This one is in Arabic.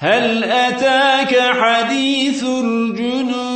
هل أتاك حديث الجنود؟